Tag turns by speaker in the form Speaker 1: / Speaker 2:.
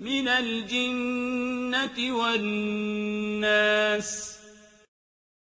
Speaker 1: مِنَ الْجِنَّةِ وَالنَّاسِ